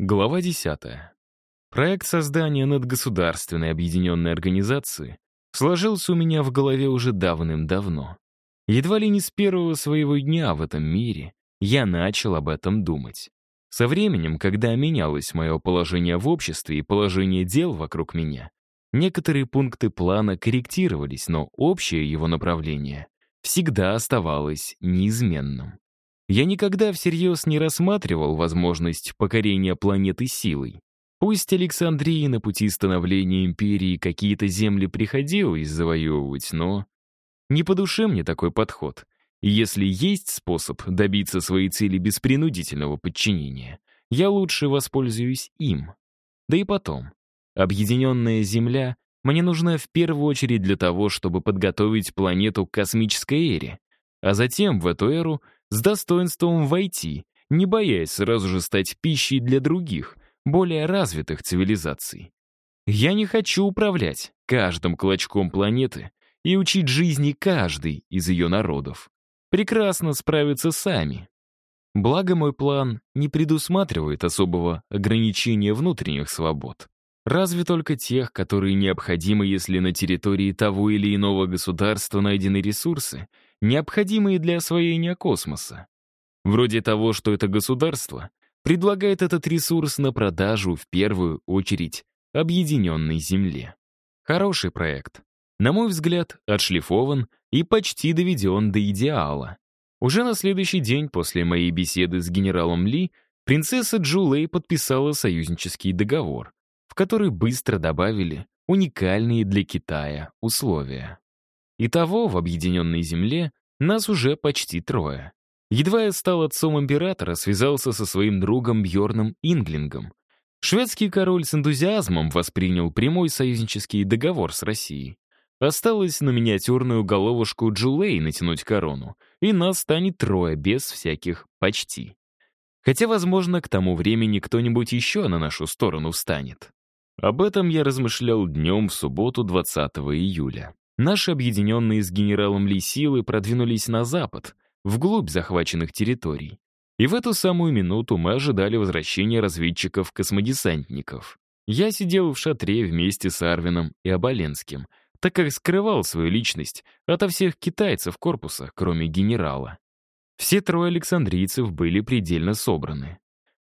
Глава 10. Проект создания надгосударственной объединенной организации сложился у меня в голове уже давным-давно. Едва ли не с первого своего дня в этом мире я начал об этом думать. Со временем, когда менялось мое положение в обществе и положение дел вокруг меня, некоторые пункты плана корректировались, но общее его направление всегда оставалось неизменным. Я никогда всерьез не рассматривал возможность покорения планеты силой. Пусть Александрии на пути становления империи какие-то земли приходилось завоевывать, но... Не по душе мне такой подход. Если есть способ добиться своей цели без принудительного подчинения, я лучше воспользуюсь им. Да и потом. Объединенная Земля мне нужна в первую очередь для того, чтобы подготовить планету к космической эре, а затем в эту эру — с достоинством войти, не боясь сразу же стать пищей для других, более развитых цивилизаций. Я не хочу управлять каждым клочком планеты и учить жизни каждый из ее народов. Прекрасно справиться сами. Благо мой план не предусматривает особого ограничения внутренних свобод. Разве только тех, которые необходимы, если на территории того или иного государства найдены ресурсы, необходимые для освоения космоса. Вроде того, что это государство предлагает этот ресурс на продажу в первую очередь объединенной Земле. Хороший проект. На мой взгляд, отшлифован и почти доведен до идеала. Уже на следующий день после моей беседы с генералом Ли принцесса Джулей подписала союзнический договор, в который быстро добавили уникальные для Китая условия. Итого в объединенной земле нас уже почти трое. Едва я стал отцом императора, связался со своим другом Бьорном Инглингом. Шведский король с энтузиазмом воспринял прямой союзнический договор с Россией. Осталось на миниатюрную головушку Джулей натянуть корону, и нас станет трое без всяких «почти». Хотя, возможно, к тому времени кто-нибудь еще на нашу сторону встанет. Об этом я размышлял днем в субботу 20 июля. Наши объединенные с генералом Ли силы продвинулись на запад, вглубь захваченных территорий. И в эту самую минуту мы ожидали возвращения разведчиков-космодесантников. Я сидел в шатре вместе с Арвином и Оболенским, так как скрывал свою личность ото всех китайцев корпуса, кроме генерала. Все трое александрийцев были предельно собраны.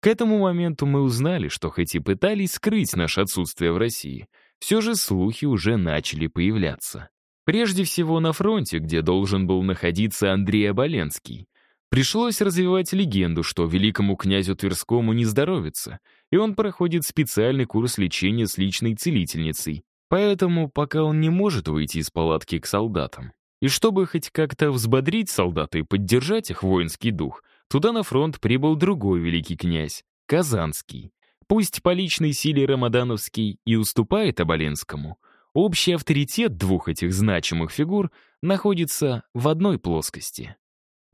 К этому моменту мы узнали, что хоть и пытались скрыть наше отсутствие в России, все же слухи уже начали появляться. Прежде всего на фронте, где должен был находиться Андрей Оболенский. Пришлось развивать легенду, что великому князю Тверскому не здоровится, и он проходит специальный курс лечения с личной целительницей. Поэтому пока он не может выйти из палатки к солдатам. И чтобы хоть как-то взбодрить солдат и поддержать их воинский дух, туда на фронт прибыл другой великий князь, Казанский. Пусть по личной силе Рамадановский и уступает Оболенскому, Общий авторитет двух этих значимых фигур находится в одной плоскости.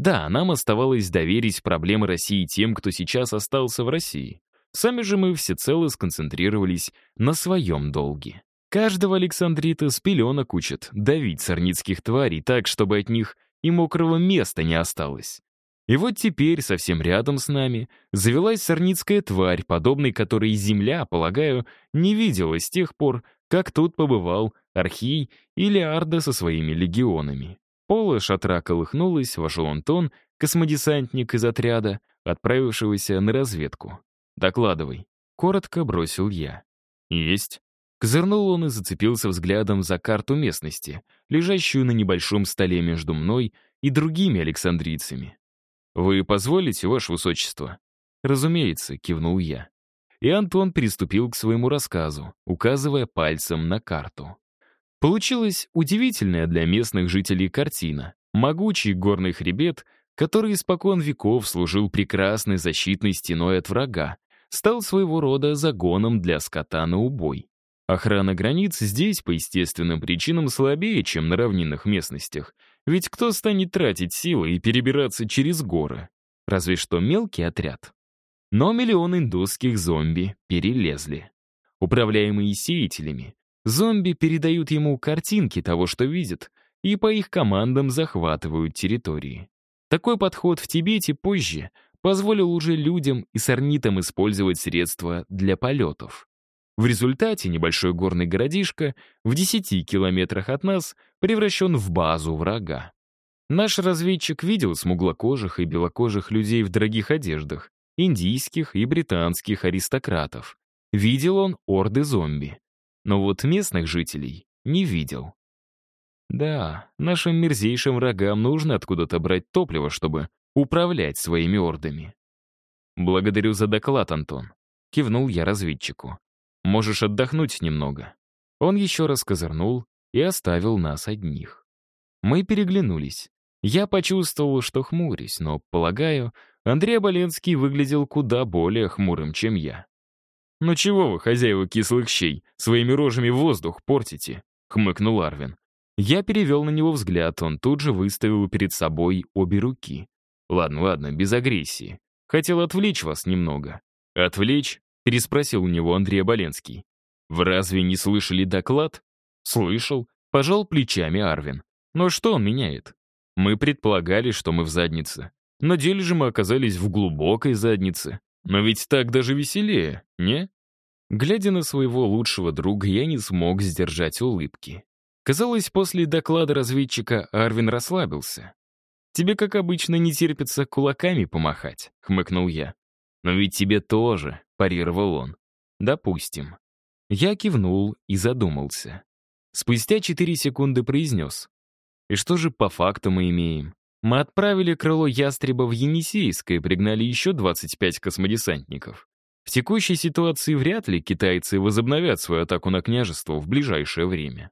Да, нам оставалось доверить проблемы России тем, кто сейчас остался в России. Сами же мы всецело сконцентрировались на своем долге. Каждого Александрита с пеленок учат давить сорницких тварей так, чтобы от них и мокрого места не осталось. И вот теперь, совсем рядом с нами, завелась сорницкая тварь, подобной которой Земля, полагаю, не видела с тех пор, как тут побывал Архий или Арда со своими легионами. Пола шатра колыхнулась, вошел Антон, космодесантник из отряда, отправившегося на разведку. «Докладывай», — коротко бросил я. «Есть». Козырнул он и зацепился взглядом за карту местности, лежащую на небольшом столе между мной и другими александрийцами. «Вы позволите, ваше высочество?» «Разумеется», — кивнул я и Антон приступил к своему рассказу, указывая пальцем на карту. Получилась удивительная для местных жителей картина. Могучий горный хребет, который испокон веков служил прекрасной защитной стеной от врага, стал своего рода загоном для скота на убой. Охрана границ здесь по естественным причинам слабее, чем на равнинных местностях, ведь кто станет тратить силы и перебираться через горы? Разве что мелкий отряд. Но миллион индусских зомби перелезли. Управляемые сеятелями, зомби передают ему картинки того, что видят, и по их командам захватывают территории. Такой подход в Тибете позже позволил уже людям и сорнитам использовать средства для полетов. В результате небольшой горный городишко в 10 километрах от нас превращен в базу врага. Наш разведчик видел смуглокожих и белокожих людей в дорогих одеждах, индийских и британских аристократов. Видел он орды зомби. Но вот местных жителей не видел. Да, нашим мерзейшим врагам нужно откуда-то брать топливо, чтобы управлять своими ордами. «Благодарю за доклад, Антон», — кивнул я разведчику. «Можешь отдохнуть немного». Он еще раз козырнул и оставил нас одних. Мы переглянулись. Я почувствовал, что хмурюсь, но, полагаю, Андрей Оболенский выглядел куда более хмурым, чем я. «Ну чего вы, хозяева кислых щей, своими рожами воздух портите?» — хмыкнул Арвин. Я перевел на него взгляд, он тут же выставил перед собой обе руки. «Ладно, ладно, без агрессии. Хотел отвлечь вас немного». «Отвлечь?» — переспросил у него Андрей Оболенский. «Вы разве не слышали доклад?» «Слышал», — пожал плечами Арвин. «Но что он меняет?» «Мы предполагали, что мы в заднице. На деле же мы оказались в глубокой заднице. Но ведь так даже веселее, не?» Глядя на своего лучшего друга, я не смог сдержать улыбки. Казалось, после доклада разведчика Арвин расслабился. «Тебе, как обычно, не терпится кулаками помахать», — хмыкнул я. «Но ведь тебе тоже», — парировал он. «Допустим». Я кивнул и задумался. Спустя четыре секунды произнес. «И что же по факту мы имеем? Мы отправили крыло ястреба в Енисейск и пригнали еще 25 космодесантников. В текущей ситуации вряд ли китайцы возобновят свою атаку на княжество в ближайшее время.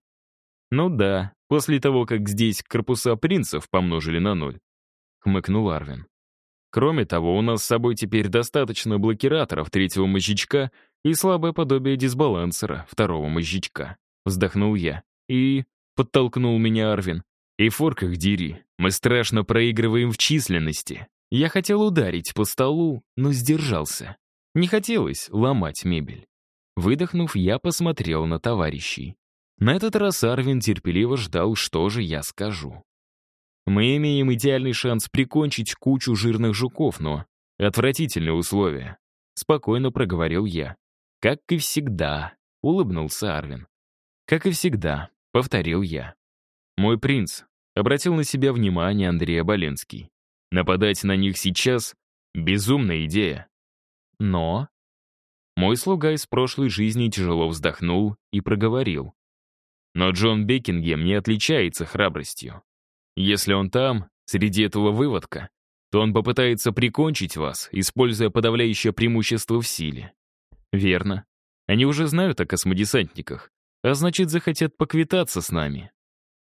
Ну да, после того, как здесь корпуса принцев помножили на ноль. Хмыкнул Арвин. Кроме того, у нас с собой теперь достаточно блокираторов третьего мозжечка и слабое подобие дисбалансера второго мозжечка. Вздохнул я. И... Подтолкнул меня Арвин. И форках дери. Мы страшно проигрываем в численности. Я хотел ударить по столу, но сдержался. Не хотелось ломать мебель. Выдохнув, я посмотрел на товарищей. На этот раз Арвин терпеливо ждал, что же я скажу. Мы имеем идеальный шанс прикончить кучу жирных жуков, но отвратительные условия. Спокойно проговорил я. Как и всегда, улыбнулся Арвин. Как и всегда, повторил я. Мой принц, обратил на себя внимание Андрей Оболенский. Нападать на них сейчас — безумная идея. Но... Мой слуга из прошлой жизни тяжело вздохнул и проговорил. Но Джон Бекингем не отличается храбростью. Если он там, среди этого выводка, то он попытается прикончить вас, используя подавляющее преимущество в силе. Верно. Они уже знают о космодесантниках, а значит, захотят поквитаться с нами.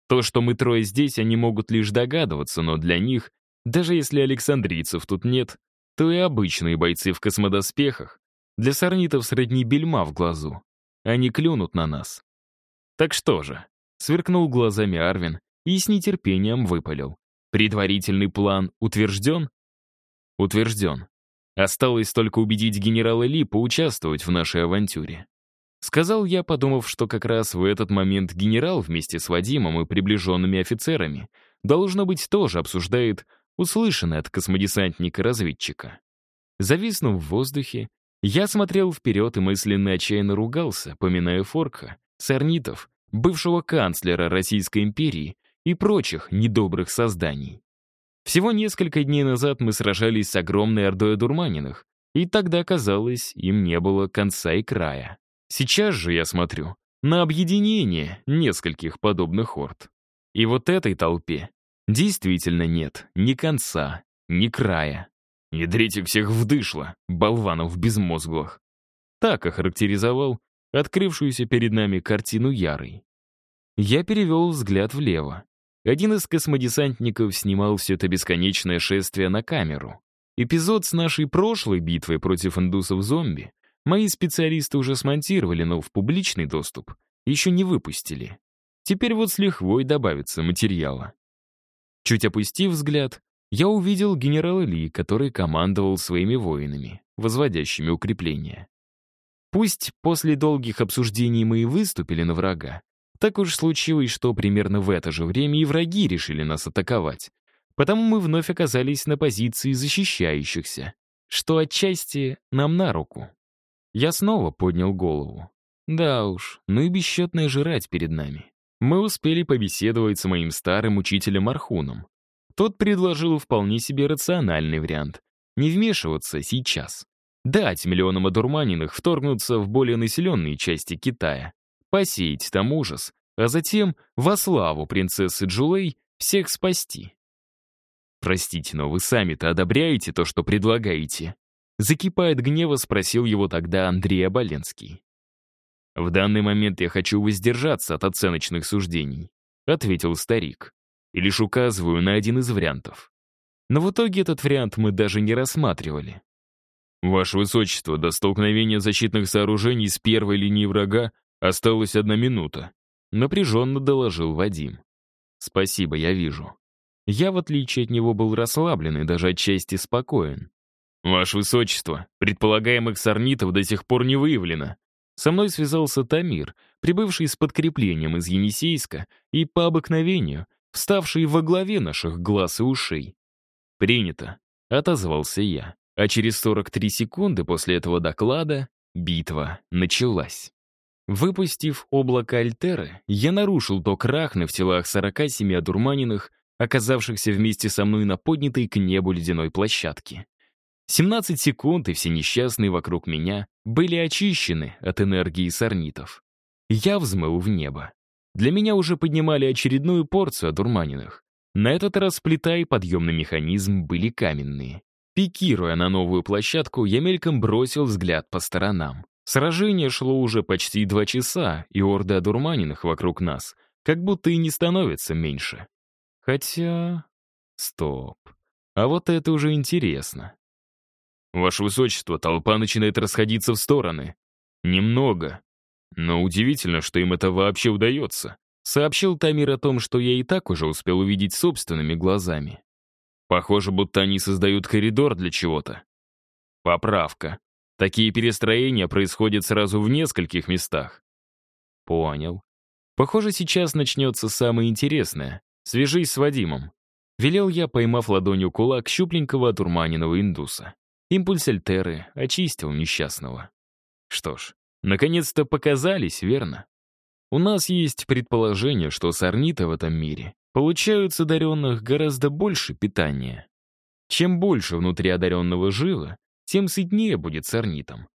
То, что мы трое здесь, они могут лишь догадываться, но для них, даже если александрийцев тут нет, то и обычные бойцы в космодоспехах для сорнитов средней бельма в глазу. Они клюнут на нас. Так что же? Сверкнул глазами Арвин и с нетерпением выпалил. Предварительный план утвержден? Утвержден. Осталось только убедить генерала Ли поучаствовать в нашей авантюре. Сказал я, подумав, что как раз в этот момент генерал вместе с Вадимом и приближенными офицерами должно быть тоже обсуждает услышанное от космодесантника-разведчика. Зависнув в воздухе, я смотрел вперед и мысленно отчаянно ругался, поминая Форка, Сорнитов, бывшего канцлера Российской империи и прочих недобрых созданий. Всего несколько дней назад мы сражались с огромной ордой дурманиных, и тогда, казалось, им не было конца и края. Сейчас же я смотрю на объединение нескольких подобных орд. И вот этой толпе действительно нет ни конца, ни края. Ядрите всех вдышло, болванов безмозглых. Так охарактеризовал открывшуюся перед нами картину Ярой. Я перевел взгляд влево. Один из космодесантников снимал все это бесконечное шествие на камеру. Эпизод с нашей прошлой битвой против индусов-зомби Мои специалисты уже смонтировали, но в публичный доступ еще не выпустили. Теперь вот с лихвой добавится материала. Чуть опустив взгляд, я увидел генерала Ли, который командовал своими воинами, возводящими укрепления. Пусть после долгих обсуждений мы и выступили на врага, так уж случилось, что примерно в это же время и враги решили нас атаковать. Потому мы вновь оказались на позиции защищающихся, что отчасти нам на руку. Я снова поднял голову. Да уж, ну и бесчетная жрать перед нами. Мы успели побеседовать с моим старым учителем Архуном. Тот предложил вполне себе рациональный вариант. Не вмешиваться сейчас. Дать миллионам одурманенных вторгнуться в более населенные части Китая. Посеять там ужас, а затем, во славу принцессы Джулей, всех спасти. «Простите, но вы сами-то одобряете то, что предлагаете?» Закипает гнева, спросил его тогда Андрей Оболенский. «В данный момент я хочу воздержаться от оценочных суждений», ответил старик, и лишь указываю на один из вариантов. Но в итоге этот вариант мы даже не рассматривали. «Ваше Высочество, до столкновения защитных сооружений с первой линии врага осталась одна минута», напряженно доложил Вадим. «Спасибо, я вижу». Я, в отличие от него, был расслаблен и даже отчасти спокоен. «Ваше Высочество, предполагаемых сорнитов до сих пор не выявлено. Со мной связался Тамир, прибывший с подкреплением из Енисейска и, по обыкновению, вставший во главе наших глаз и ушей. «Принято», — отозвался я. А через 43 секунды после этого доклада битва началась. Выпустив облако Альтеры, я нарушил ток рахны в телах 47 одурманенных, оказавшихся вместе со мной на поднятой к небу ледяной площадке. 17 секунд, и все несчастные вокруг меня были очищены от энергии сорнитов. Я взмыл в небо. Для меня уже поднимали очередную порцию одурманенных. На этот раз плита и подъемный механизм были каменные. Пикируя на новую площадку, я мельком бросил взгляд по сторонам. Сражение шло уже почти два часа, и орды одурманенных вокруг нас как будто и не становится меньше. Хотя... Стоп. А вот это уже интересно. Ваше Высочество, толпа начинает расходиться в стороны. Немного. Но удивительно, что им это вообще удается. Сообщил Тамир о том, что я и так уже успел увидеть собственными глазами. Похоже, будто они создают коридор для чего-то. Поправка. Такие перестроения происходят сразу в нескольких местах. Понял. Похоже, сейчас начнется самое интересное. Свяжись с Вадимом. Велел я, поймав ладонью кулак щупленького отурманенного индуса. Импульс Альтеры очистил несчастного. Что ж, наконец-то показались, верно? У нас есть предположение, что сорниты в этом мире получают с одаренных гораздо больше питания. Чем больше внутри одаренного жила, тем сытнее будет сорнитом.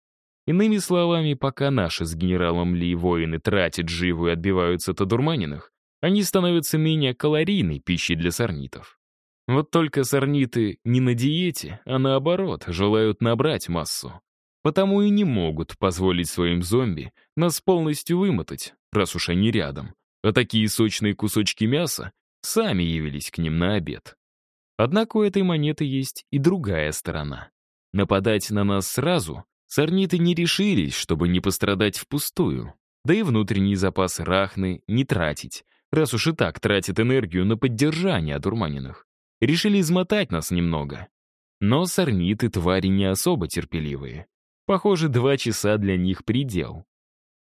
Иными словами, пока наши с генералом Ли воины тратят живу и отбиваются от одурманенных, они становятся менее калорийной пищей для сорнитов. Вот только сорниты не на диете, а наоборот, желают набрать массу. Потому и не могут позволить своим зомби нас полностью вымотать, раз уж они рядом. А такие сочные кусочки мяса сами явились к ним на обед. Однако у этой монеты есть и другая сторона. Нападать на нас сразу сорниты не решились, чтобы не пострадать впустую. Да и внутренний запас рахны не тратить, раз уж и так тратит энергию на поддержание одурманенных решили измотать нас немного. Но сорниты твари не особо терпеливые. Похоже, два часа для них предел.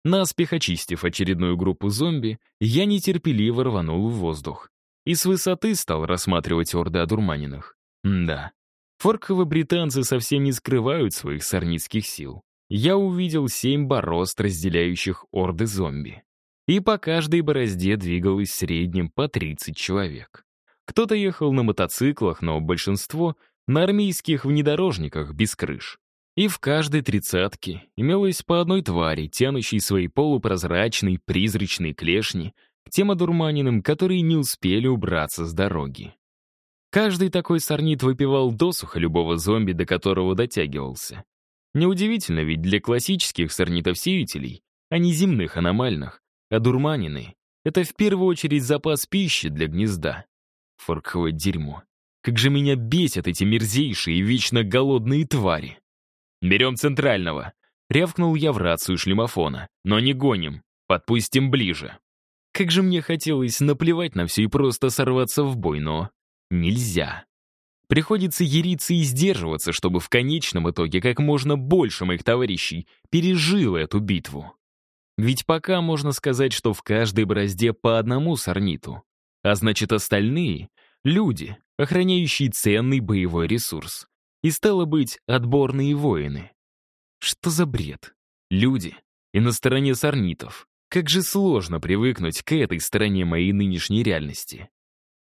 Наспех очистив очередную группу зомби, я нетерпеливо рванул в воздух. И с высоты стал рассматривать орды одурманенных. М да. Форковы британцы совсем не скрывают своих сорницких сил. Я увидел семь борозд, разделяющих орды зомби. И по каждой борозде двигалось в среднем по 30 человек. Кто-то ехал на мотоциклах, но большинство — на армейских внедорожниках без крыш. И в каждой тридцатке имелось по одной твари, тянущей свои полупрозрачные призрачные клешни к тем одурманенным, которые не успели убраться с дороги. Каждый такой сорнит выпивал досуха любого зомби, до которого дотягивался. Неудивительно, ведь для классических сорнитов-сеятелей, а не земных аномальных, одурманенные — это в первую очередь запас пищи для гнезда. Форковое дерьмо. Как же меня бесят эти мерзейшие и вечно голодные твари. «Берем центрального», — рявкнул я в рацию шлемофона. «Но не гоним, подпустим ближе». Как же мне хотелось наплевать на все и просто сорваться в бой, но нельзя. Приходится яриться и сдерживаться, чтобы в конечном итоге как можно больше моих товарищей пережило эту битву. Ведь пока можно сказать, что в каждой борозде по одному сорниту. А значит, остальные — люди, охраняющий ценный боевой ресурс. И стало быть, отборные воины. Что за бред? Люди. И на стороне сорнитов. Как же сложно привыкнуть к этой стороне моей нынешней реальности.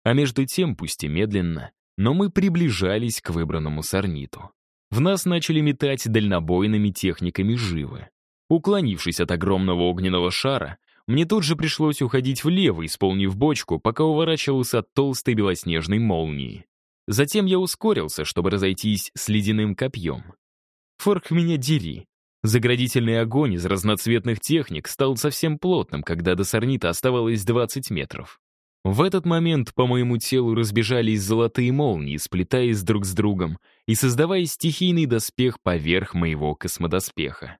А между тем, пусть и медленно, но мы приближались к выбранному сорниту. В нас начали метать дальнобойными техниками живы. Уклонившись от огромного огненного шара, мне тут же пришлось уходить влево, исполнив бочку, пока уворачивался от толстой белоснежной молнии. Затем я ускорился, чтобы разойтись с ледяным копьем. Форк меня дери. Заградительный огонь из разноцветных техник стал совсем плотным, когда до сорнита оставалось 20 метров. В этот момент по моему телу разбежались золотые молнии, сплетаясь друг с другом и создавая стихийный доспех поверх моего космодоспеха.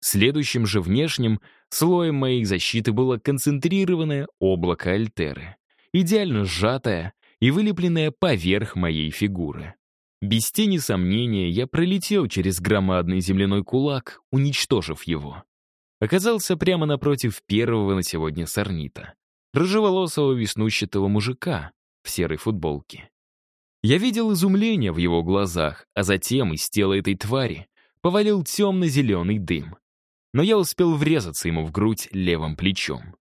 Следующим же внешним слоем моей защиты было концентрированное облако Альтеры, идеально сжатое и вылепленное поверх моей фигуры. Без тени сомнения я пролетел через громадный земляной кулак, уничтожив его. Оказался прямо напротив первого на сегодня сорнита рыжеволосого веснущатого мужика в серой футболке. Я видел изумление в его глазах, а затем из тела этой твари повалил темно-зеленый дым. Но я успел врезаться ему в грудь левым плечом.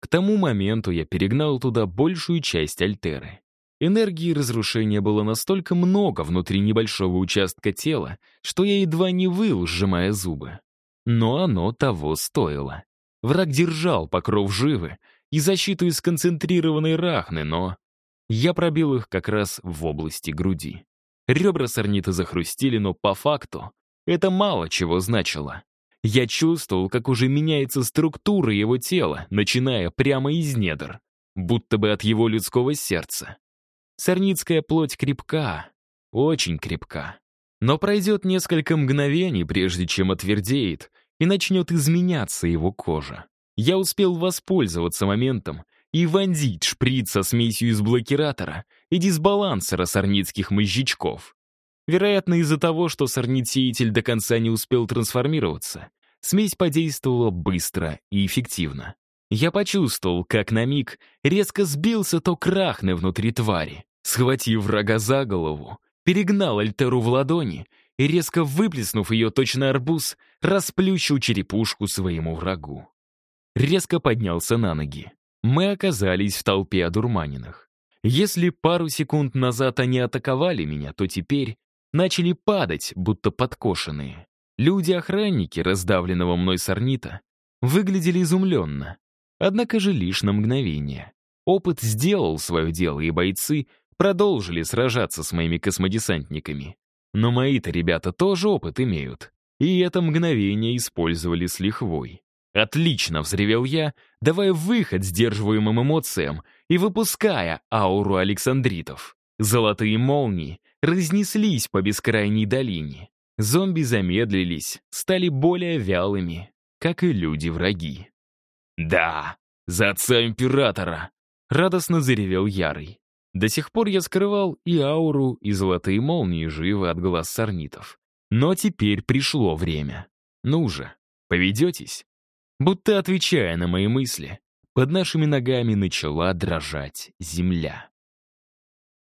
К тому моменту я перегнал туда большую часть альтеры. Энергии разрушения было настолько много внутри небольшого участка тела, что я едва не выл, сжимая зубы. Но оно того стоило. Враг держал покров живы, и защиту из сконцентрированной рахны, но... Я пробил их как раз в области груди. Ребра сорнита захрустили, но по факту это мало чего значило. Я чувствовал, как уже меняется структура его тела, начиная прямо из недр, будто бы от его людского сердца. Сорницкая плоть крепка, очень крепка. Но пройдет несколько мгновений, прежде чем отвердеет, и начнет изменяться его кожа. Я успел воспользоваться моментом и вонзить шприц со смесью из блокиратора и дисбалансера сорницких мозжечков. Вероятно, из-за того, что сорнитсеятель до конца не успел трансформироваться, смесь подействовала быстро и эффективно. Я почувствовал, как на миг резко сбился ток рахны внутри твари. Схватив врага за голову, перегнал Альтеру в ладони и, резко выплеснув ее точно арбуз, расплющил черепушку своему врагу резко поднялся на ноги. Мы оказались в толпе одурманенных. Если пару секунд назад они атаковали меня, то теперь начали падать, будто подкошенные. Люди-охранники, раздавленного мной сорнита, выглядели изумленно. Однако же лишь на мгновение. Опыт сделал свое дело, и бойцы продолжили сражаться с моими космодесантниками. Но мои-то ребята тоже опыт имеют. И это мгновение использовали с лихвой. «Отлично!» — взревел я, давая выход сдерживаемым эмоциям и выпуская ауру Александритов. Золотые молнии разнеслись по бескрайней долине. Зомби замедлились, стали более вялыми, как и люди-враги. «Да, за отца императора!» — радостно заревел Ярый. До сих пор я скрывал и ауру, и золотые молнии живы от глаз сорнитов. Но теперь пришло время. Ну же, поведетесь? Будто отвечая на мои мысли, под нашими ногами начала дрожать земля.